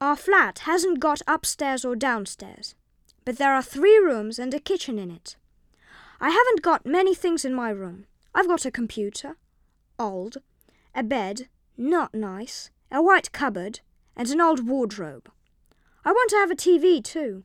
Our flat hasn't got upstairs or downstairs, but there are three rooms and a kitchen in it. I haven't got many things in my room. I've got a computer, old, a bed, not nice, a white cupboard, and an old wardrobe. I want to have a TV too.